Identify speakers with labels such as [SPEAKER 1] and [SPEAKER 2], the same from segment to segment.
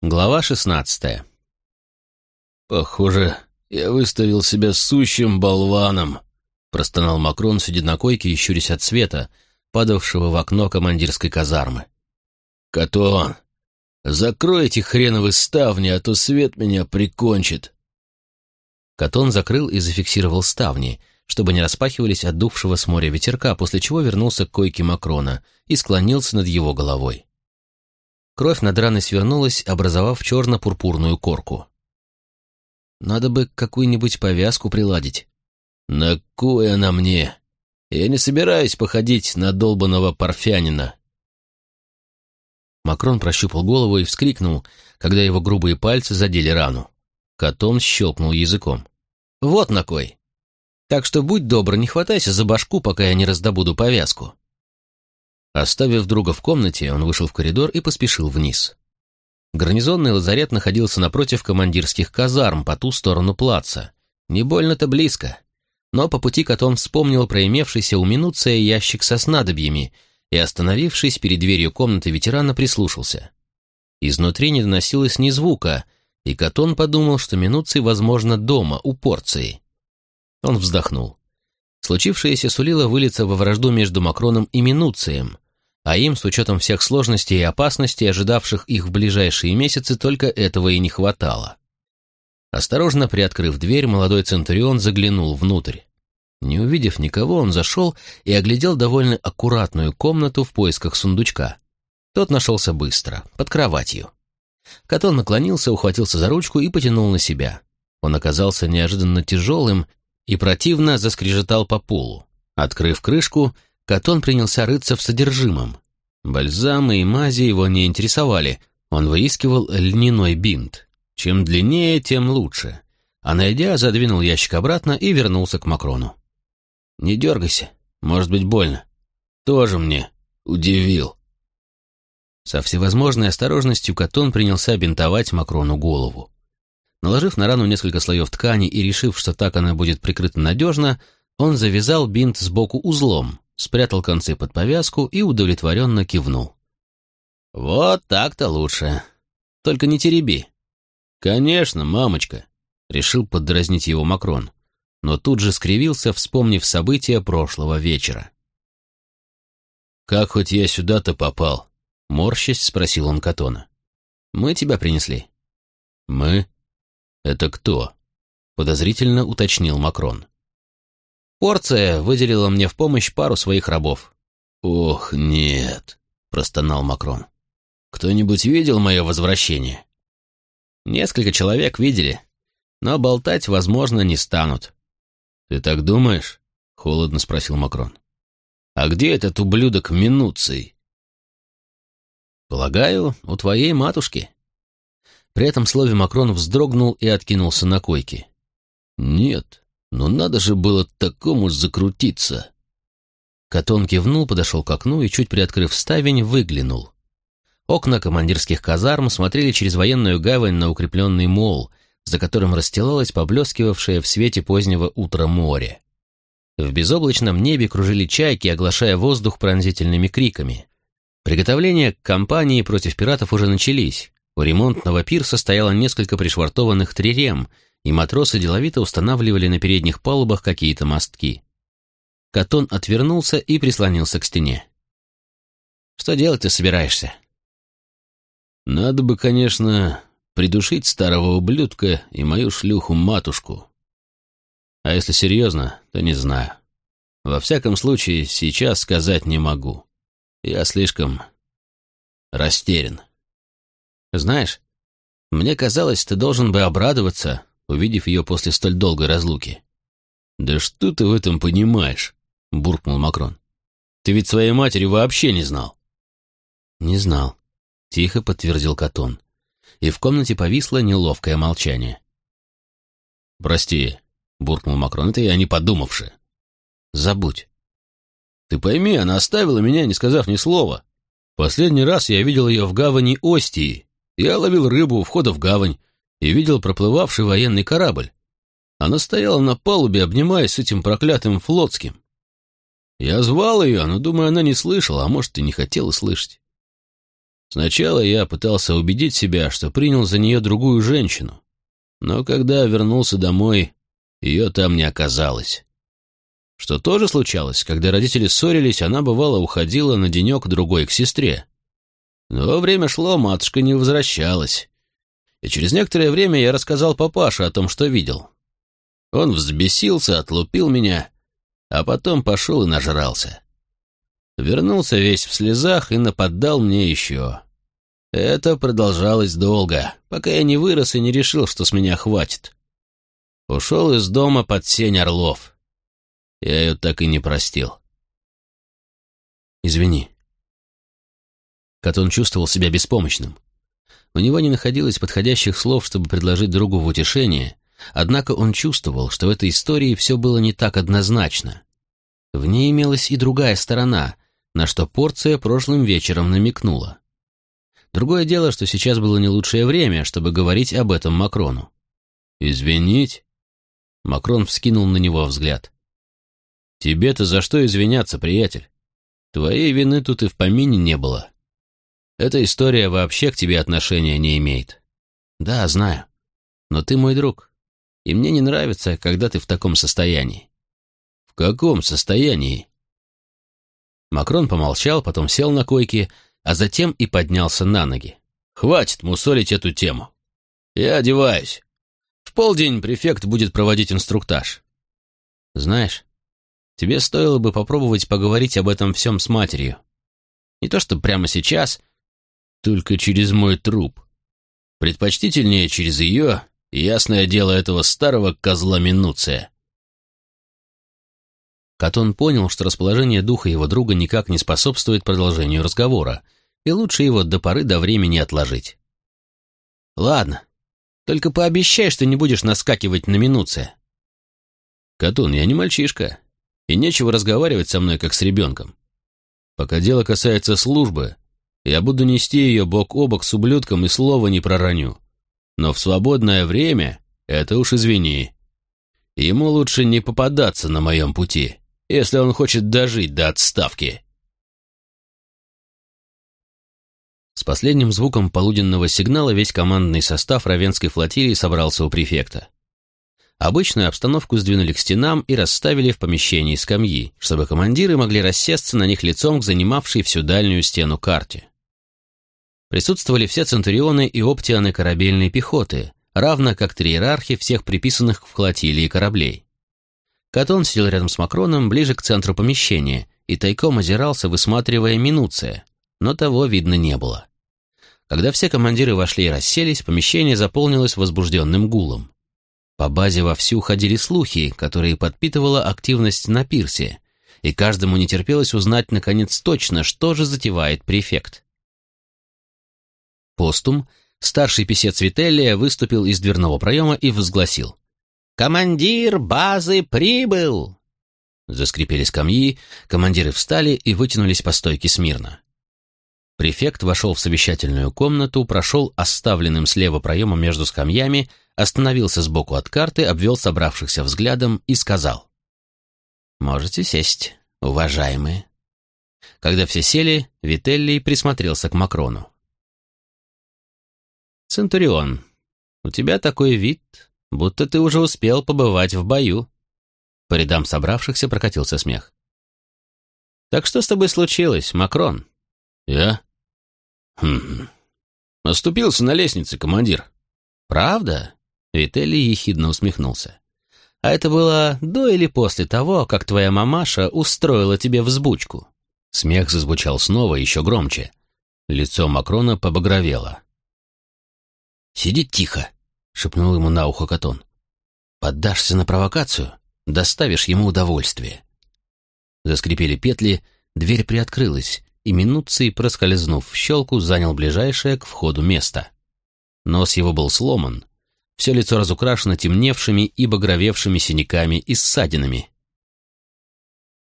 [SPEAKER 1] Глава шестнадцатая.
[SPEAKER 2] «Похоже, я выставил себя сущим болваном», — простонал Макрон, сидя на койке и щурясь от света, падавшего в окно командирской казармы. «Катон, закрой эти хреновые ставни, а то свет меня прикончит».
[SPEAKER 1] Катон закрыл и зафиксировал ставни, чтобы не распахивались от дувшего с моря ветерка, после чего вернулся к койке Макрона и склонился над его головой. Кровь над раной свернулась, образовав черно-пурпурную корку. «Надо бы какую-нибудь повязку приладить».
[SPEAKER 2] «На кой она мне? Я не собираюсь походить на долбанного парфянина».
[SPEAKER 1] Макрон прощупал голову и вскрикнул, когда его грубые пальцы задели рану. Катон щелкнул языком. «Вот на кой! Так что будь добр, не хватайся за башку, пока я не раздобуду повязку». Оставив друга в комнате, он вышел в коридор и поспешил вниз. Гарнизонный лазарет находился напротив командирских казарм по ту сторону плаца. Не больно-то близко. Но по пути Катон вспомнил про имевшийся у Минуция ящик со снадобьями и, остановившись перед дверью комнаты ветерана, прислушался. Изнутри не доносилось ни звука, и Катон подумал, что Минуций, возможно, дома, у порции. Он вздохнул. Случившееся сулило вылиться во вражду между Макроном и Минуцием, а им, с учетом всех сложностей и опасностей, ожидавших их в ближайшие месяцы, только этого и не хватало. Осторожно приоткрыв дверь, молодой Центурион заглянул внутрь. Не увидев никого, он зашел и оглядел довольно аккуратную комнату в поисках сундучка. Тот нашелся быстро, под кроватью. Катон наклонился, ухватился за ручку и потянул на себя. Он оказался неожиданно тяжелым и противно заскрежетал по полу. Открыв крышку, Катон принялся рыться в содержимом. Бальзамы и мази его не интересовали, он выискивал льняной бинт. Чем длиннее, тем лучше. А найдя, задвинул ящик обратно и вернулся к Макрону. «Не дергайся, может быть больно». «Тоже мне удивил». Со всевозможной осторожностью Катон принялся бинтовать Макрону голову. Наложив на рану несколько слоев ткани и решив, что так она будет прикрыта надежно, он завязал бинт сбоку узлом, спрятал концы под повязку и удовлетворенно кивнул. «Вот так-то лучше. Только не тереби». «Конечно, мамочка», — решил поддразнить его Макрон, но тут же скривился, вспомнив события прошлого вечера.
[SPEAKER 2] «Как хоть я сюда-то попал?» — морщась спросил он Катона.
[SPEAKER 1] «Мы тебя принесли».
[SPEAKER 2] «Мы?» «Это кто?» — подозрительно уточнил Макрон.
[SPEAKER 1] «Порция выделила мне в помощь пару своих рабов».
[SPEAKER 2] «Ох, нет», — простонал Макрон. «Кто-нибудь видел мое возвращение?»
[SPEAKER 1] «Несколько человек видели, но болтать, возможно, не станут».
[SPEAKER 2] «Ты так думаешь?» — холодно спросил Макрон. «А где этот ублюдок Минуций?»
[SPEAKER 1] «Полагаю, у твоей матушки», при этом слове Макрон вздрогнул и откинулся на койке.
[SPEAKER 2] «Нет, но надо же было такому закрутиться!»
[SPEAKER 1] Катон кивнул, подошел к окну и, чуть приоткрыв ставень, выглянул. Окна командирских казарм смотрели через военную гавань на укрепленный мол, за которым расстилалось поблескивавшее в свете позднего утра море. В безоблачном небе кружили чайки, оглашая воздух пронзительными криками. Приготовления к кампании против пиратов уже начались, у ремонтного пирса стояло несколько пришвартованных трирем, и матросы деловито устанавливали на передних палубах какие-то мостки. Катон отвернулся и прислонился к стене. «Что делать ты собираешься?»
[SPEAKER 2] «Надо бы, конечно, придушить старого ублюдка и мою шлюху-матушку. А если серьезно, то не знаю. Во всяком случае, сейчас сказать не могу. Я слишком растерян».
[SPEAKER 1] Знаешь, мне казалось, ты должен бы обрадоваться, увидев ее после столь долгой разлуки.
[SPEAKER 2] «Да что ты в этом понимаешь?» — буркнул Макрон. «Ты ведь своей матери вообще не знал».
[SPEAKER 1] «Не знал», — тихо подтвердил Катон. И в комнате повисло неловкое молчание.
[SPEAKER 2] «Прости», — буркнул Макрон, — «это я не подумавши».
[SPEAKER 1] «Забудь».
[SPEAKER 2] «Ты пойми, она оставила меня, не сказав ни слова. Последний раз я видел ее в гавани Остии, я ловил рыбу у входа в гавань и видел проплывавший военный корабль. Она стояла на палубе, обнимаясь с этим проклятым флотским. Я звал ее, но, думаю, она не слышала, а может, и не хотела слышать. Сначала я пытался убедить себя, что принял за нее другую женщину, но когда вернулся домой, ее там не оказалось. Что тоже случалось, когда родители ссорились, она бывало уходила на денек-другой к сестре. Но время шло, матушка не возвращалась. И через некоторое время я рассказал папаше о том, что видел. Он взбесился, отлупил меня, а потом пошел и нажрался. Вернулся весь в слезах и нападал мне еще. Это продолжалось долго, пока я не вырос и не решил, что с меня хватит. Ушел из дома под сень орлов. Я ее так и не простил.
[SPEAKER 1] Извини. Катон чувствовал себя беспомощным. У него не находилось подходящих слов, чтобы предложить другу в утешение, однако он чувствовал, что в этой истории все было не так однозначно. В ней имелась и другая сторона, на что порция прошлым вечером намекнула. Другое дело, что сейчас было не лучшее время, чтобы говорить об этом Макрону.
[SPEAKER 2] «Извинить?»
[SPEAKER 1] Макрон вскинул на него взгляд.
[SPEAKER 2] «Тебе-то за что извиняться, приятель? Твоей вины тут и в помине не было. Эта история вообще к тебе отношения не имеет».
[SPEAKER 1] «Да, знаю. Но ты мой друг, и мне не нравится, когда ты в таком состоянии».
[SPEAKER 2] «В каком состоянии?»
[SPEAKER 1] Макрон помолчал, потом сел на койке, а затем и поднялся на ноги.
[SPEAKER 2] «Хватит мусолить эту тему. Я одеваюсь. В полдень префект будет проводить инструктаж».
[SPEAKER 1] «Знаешь, тебе стоило бы попробовать поговорить об этом всем с матерью. Не то что прямо сейчас,
[SPEAKER 2] только через мой труп. Предпочтительнее через ее, ясное дело этого старого козла Минуция».
[SPEAKER 1] Катон понял, что расположение духа его друга никак не способствует продолжению разговора, и лучше его до поры до времени отложить. «Ладно, только пообещай, что не будешь наскакивать на минуце».
[SPEAKER 2] «Катун, я не мальчишка, и нечего разговаривать со мной, как с ребенком. Пока дело касается службы, я буду нести ее бок о бок с ублюдком и слова не пророню. Но в свободное время, это уж извини, ему лучше не попадаться на моем пути, если он хочет дожить до отставки».
[SPEAKER 1] С последним звуком полуденного сигнала весь командный состав Равенской флотилии собрался у префекта. Обычную обстановку сдвинули к стенам и расставили в помещении скамьи, чтобы командиры могли рассесться на них лицом к занимавшей всю дальнюю стену карте. Присутствовали все центурионы и оптионы корабельной пехоты, равно как три иерархи всех приписанных к флотилии кораблей. Катон сидел рядом с Макроном ближе к центру помещения и тайком озирался, высматривая Минуция, но того видно не было. Когда все командиры вошли и расселись, помещение заполнилось возбужденным гулом. По базе вовсю ходили слухи, которые подпитывала активность на пирсе, и каждому не терпелось узнать, наконец, точно, что же затевает префект. Постум, старший писец Вителлия, выступил из дверного проема и возгласил. «Командир базы прибыл!» Заскрипели скамьи, командиры встали и вытянулись по стойке смирно. Префект вошел в совещательную комнату, прошел оставленным слева проемом между скамьями, остановился сбоку от карты, обвел собравшихся взглядом и сказал. «Можете сесть, уважаемые». Когда все сели, Вителлий присмотрелся к Макрону. «Центурион, у тебя такой вид, будто ты уже успел побывать в бою». По рядам собравшихся прокатился смех. «Так что с тобой случилось, Макрон?»
[SPEAKER 2] «Я? «Хм... Оступился на лестнице, командир».
[SPEAKER 1] «Правда?» — Вителий ехидно усмехнулся. «А это было до или после того, как твоя мамаша устроила тебе взбучку?» Смех зазвучал снова, еще громче. Лицо Макрона побагровело. «Сиди тихо», — шепнул ему на ухо Катон. «Поддашься на провокацию, доставишь ему удовольствие». Заскрипели петли, дверь приоткрылась, и Минуций, проскользнув в щелку, занял ближайшее к входу место. Нос его был сломан, все лицо разукрашено темневшими и багровевшими синяками и ссадинами.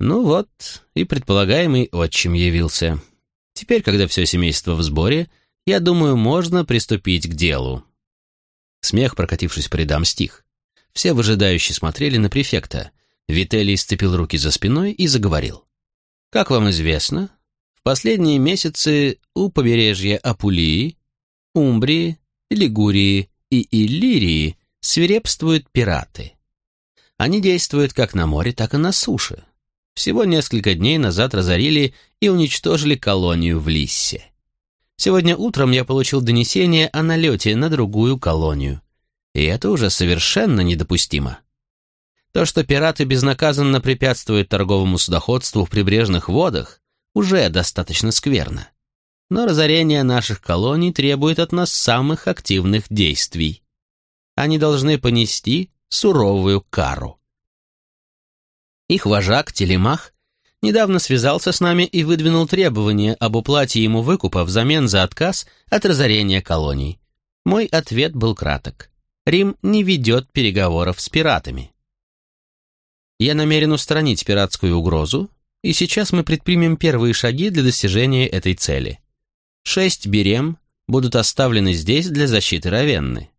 [SPEAKER 1] Ну вот, и предполагаемый отчим явился. Теперь, когда все семейство в сборе, я думаю, можно приступить к делу. Смех, прокатившись по рядам, стих. Все выжидающие смотрели на префекта. Вителий сцепил руки за спиной и заговорил. «Как вам известно, последние месяцы у побережья Апулии, Умбрии, Лигурии и Иллирии свирепствуют пираты. Они действуют как на море, так и на суше. Всего несколько дней назад разорили и уничтожили колонию в Лиссе. Сегодня утром я получил донесение о налете на другую колонию. И это уже совершенно недопустимо. То, что пираты безнаказанно препятствуют торговому судоходству в прибрежных водах, уже достаточно скверно. Но разорение наших колоний требует от нас самых активных действий. Они должны понести суровую кару. Их вожак Телемах недавно связался с нами и выдвинул требование об уплате ему выкупа взамен за отказ от разорения колоний. Мой ответ был краток. Рим не ведет переговоров с пиратами. Я намерен устранить пиратскую угрозу, и сейчас мы предпримем первые шаги для достижения этой цели. Шесть берем будут оставлены здесь для защиты Равенны.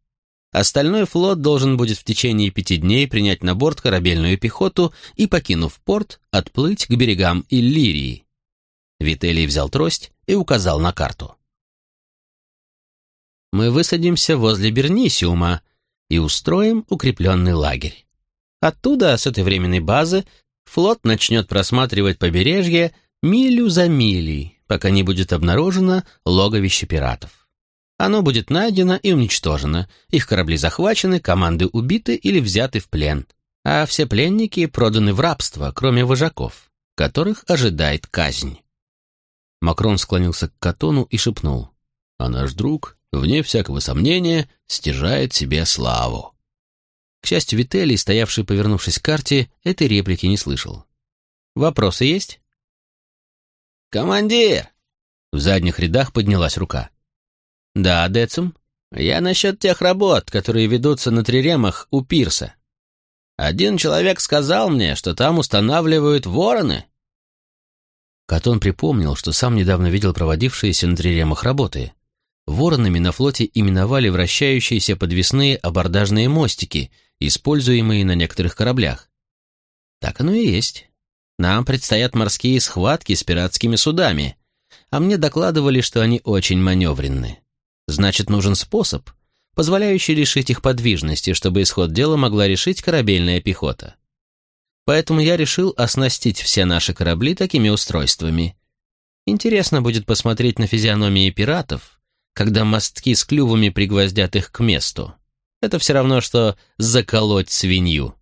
[SPEAKER 1] Остальной флот должен будет в течение пяти дней принять на борт корабельную пехоту и, покинув порт, отплыть к берегам Иллирии. Вителий взял трость и указал на карту. Мы высадимся возле Бернисиума и устроим укрепленный лагерь. Оттуда, с этой временной базы, флот начнет просматривать побережье милю за милей, пока не будет обнаружено логовище пиратов. Оно будет найдено и уничтожено, их корабли захвачены, команды убиты или взяты в плен, а все пленники проданы в рабство, кроме вожаков, которых ожидает казнь. Макрон склонился к Катону и шепнул, «А наш друг, вне всякого сомнения, стяжает себе славу». К счастью, Вителий, стоявший, повернувшись к карте, этой реплики не слышал. «Вопросы есть?»
[SPEAKER 2] «Командир!» В задних рядах поднялась рука.
[SPEAKER 1] «Да, Децим.
[SPEAKER 2] Я насчет тех работ, которые ведутся на Триремах у пирса. Один человек сказал мне, что там устанавливают вороны».
[SPEAKER 1] Катон припомнил, что сам недавно видел проводившиеся на Триремах работы. Воронами на флоте именовали вращающиеся подвесные абордажные мостики, используемые на некоторых кораблях. Так оно и есть. Нам предстоят морские схватки с пиратскими судами, а мне докладывали, что они очень маневренны. Значит, нужен способ, позволяющий лишить их подвижности, чтобы исход дела могла решить корабельная пехота. Поэтому я решил оснастить все наши корабли такими устройствами. Интересно будет посмотреть на физиономии пиратов, когда мостки с клювами пригвоздят их к месту. Это все равно, что заколоть свинью.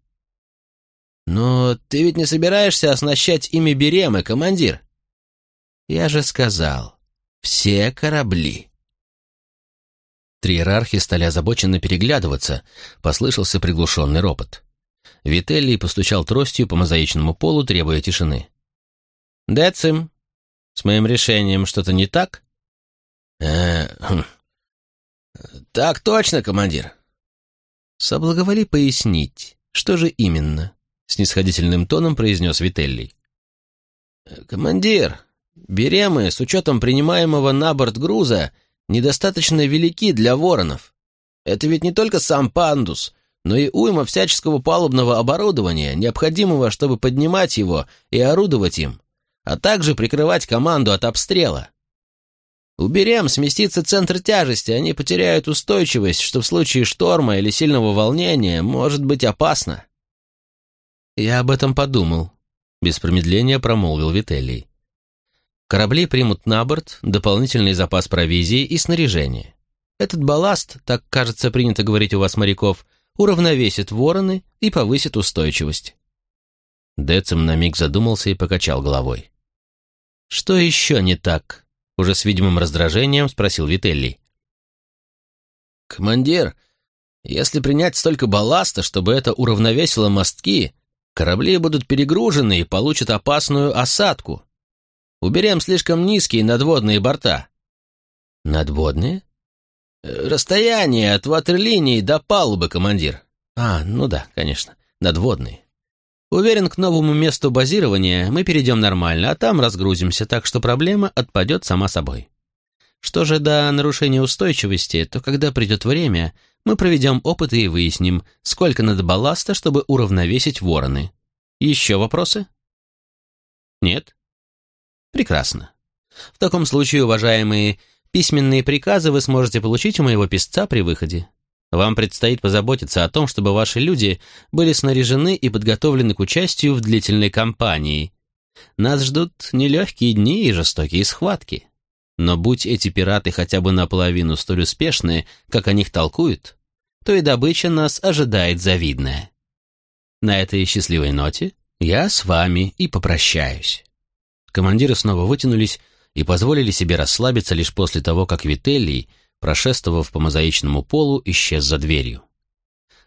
[SPEAKER 2] «Но ты ведь не собираешься оснащать ими беремы, командир?»
[SPEAKER 1] «Я же сказал, все корабли». Три иерархи стали озабоченно переглядываться, послышался приглушенный ропот. Вителлий постучал тростью по мозаичному полу, требуя тишины. «Децим, с моим решением что-то не так?»
[SPEAKER 2] э хм. «Так точно, командир».
[SPEAKER 1] «Соблаговоли пояснить, что же именно?» — снисходительным тоном произнес Вителлий.
[SPEAKER 2] «Командир, беремы с учетом принимаемого на борт груза — недостаточно велики для воронов. Это ведь не только сам пандус, но и уйма всяческого палубного оборудования, необходимого, чтобы поднимать его и орудовать им, а также прикрывать команду от обстрела. Уберем сместится центр тяжести, они потеряют устойчивость, что в случае шторма или сильного волнения может быть опасно.
[SPEAKER 1] «Я об этом подумал», — без промедления промолвил Вителлий. Корабли примут на борт дополнительный запас провизии и снаряжения. Этот балласт, так кажется принято говорить у вас, моряков, уравновесит вороны и повысит устойчивость. Децим на миг задумался и покачал головой. «Что еще не так?» — уже с видимым раздражением спросил Вителли.
[SPEAKER 2] «Командир, если принять столько балласта, чтобы это уравновесило мостки, корабли будут перегружены и получат опасную осадку. Уберем слишком низкие надводные борта».
[SPEAKER 1] «Надводные?»
[SPEAKER 2] э, «Расстояние от ватерлинии до палубы, командир».
[SPEAKER 1] «А, ну да, конечно, надводные. Уверен, к новому месту базирования мы перейдем нормально, а там разгрузимся, так что проблема отпадет сама собой. Что же до нарушения устойчивости, то когда придет время, мы проведем опыты и выясним, сколько надо балласта, чтобы уравновесить вороны. Еще вопросы? Нет? Прекрасно. В таком случае, уважаемые, письменные приказы вы сможете получить у моего писца при выходе. Вам предстоит позаботиться о том, чтобы ваши люди были снаряжены и подготовлены к участию в длительной кампании. Нас ждут нелегкие дни и жестокие схватки. Но будь эти пираты хотя бы наполовину столь успешны, как о них толкуют, то и добыча нас ожидает завидная. На этой счастливой ноте я с вами и попрощаюсь. Командиры снова вытянулись и позволили себе расслабиться лишь после того, как Вителлий, прошествовав по мозаичному полу, исчез за дверью.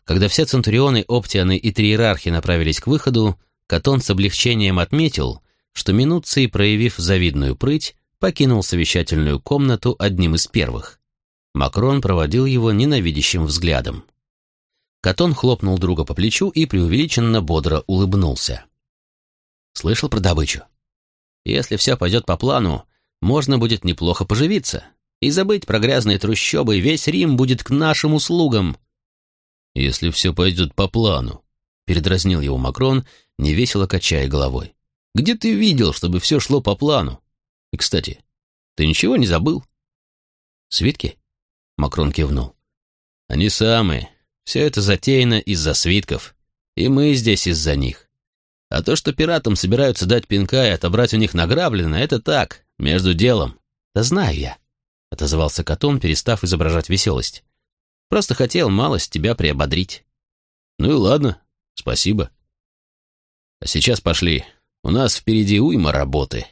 [SPEAKER 1] Когда все центурионы, оптианы и триерархи направились к выходу, Катон с облегчением отметил, что Минуций, проявив завидную прыть, покинул совещательную комнату одним из первых. Макрон проводил его ненавидящим взглядом. Катон хлопнул друга по плечу и преувеличенно бодро улыбнулся. «Слышал про добычу? Если все пойдет по плану, можно будет неплохо поживиться и забыть про грязные трущобы, весь Рим будет к нашим услугам».
[SPEAKER 2] «Если все пойдет по плану», — передразнил его Макрон, невесело качая головой. «Где ты видел, чтобы все шло по плану? И, кстати, ты ничего не забыл?»
[SPEAKER 1] «Свитки?» — Макрон кивнул.
[SPEAKER 2] «Они самые. Все это затеяно из-за свитков, и мы здесь из-за них. А то, что пиратам собираются дать пинка и отобрать у них награбленное, это так, между делом.
[SPEAKER 1] Да знаю я, — отозвался Катон, перестав изображать веселость. Просто хотел малость тебя приободрить.
[SPEAKER 2] Ну и ладно, спасибо. А сейчас пошли. У нас впереди уйма работы.